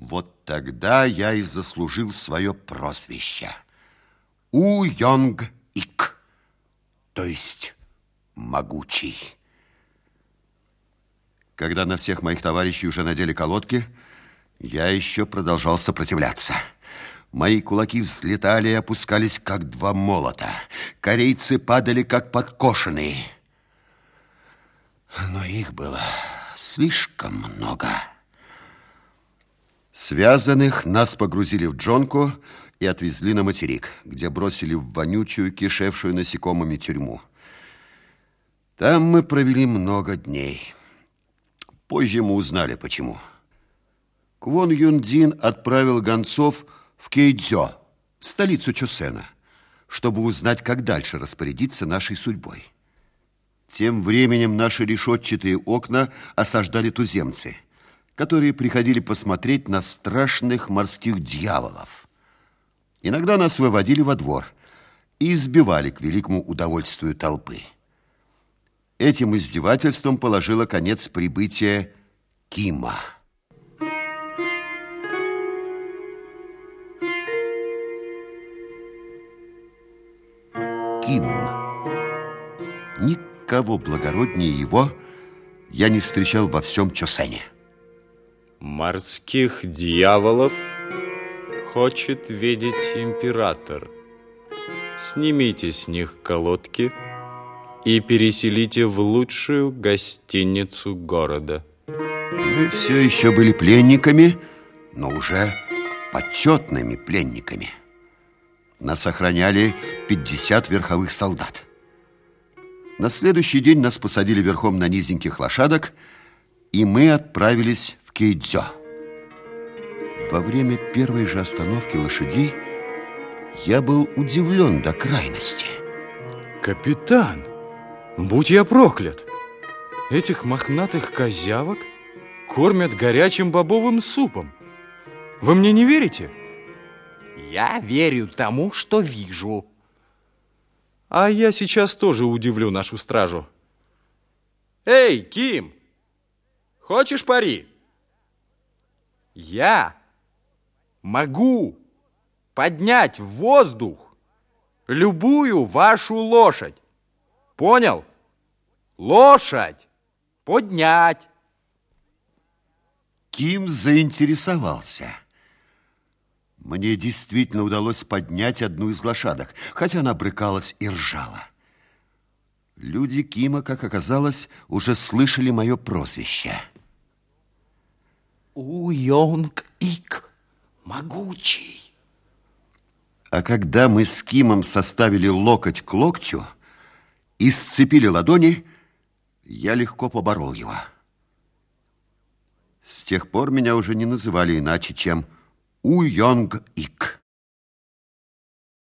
Вот тогда я и заслужил свое прозвище. У-Йонг-Ик, то есть могучий. Когда на всех моих товарищей уже надели колодки, я еще продолжал сопротивляться. Мои кулаки взлетали и опускались, как два молота. Корейцы падали, как подкошенные. Но их было слишком много. Связанных нас погрузили в джонку и отвезли на материк, где бросили в вонючую, кишевшую насекомыми тюрьму. Там мы провели много дней. Позже мы узнали, почему. Квон Юндин отправил гонцов в Кейдзё, столицу Чусена, чтобы узнать, как дальше распорядиться нашей судьбой. Тем временем наши решетчатые окна осаждали туземцы, которые приходили посмотреть на страшных морских дьяволов. Иногда нас выводили во двор и избивали к великому удовольствию толпы. Этим издевательством положило конец прибытие Кима. Ким. Никого благороднее его я не встречал во всем Чосене. Морских дьяволов хочет видеть император. Снимите с них колодки – и переселите в лучшую гостиницу города. Мы все еще были пленниками, но уже почетными пленниками. Нас охраняли 50 верховых солдат. На следующий день нас посадили верхом на низеньких лошадок, и мы отправились в Кейдзё. Во время первой же остановки лошадей я был удивлен до крайности. Капитан, Будь я проклят! Этих мохнатых козявок кормят горячим бобовым супом. Вы мне не верите? Я верю тому, что вижу. А я сейчас тоже удивлю нашу стражу. Эй, Ким! Хочешь пари? Я могу поднять в воздух любую вашу лошадь. Понял? Лошадь поднять. Ким заинтересовался. Мне действительно удалось поднять одну из лошадок, хотя она брыкалась и ржала. Люди Кима, как оказалось, уже слышали мое прозвище. Уйонг-ик, могучий. А когда мы с Кимом составили локоть к локтю, и сцепили ладони, я легко поборол его. С тех пор меня уже не называли иначе, чем У-Йонг-Ик.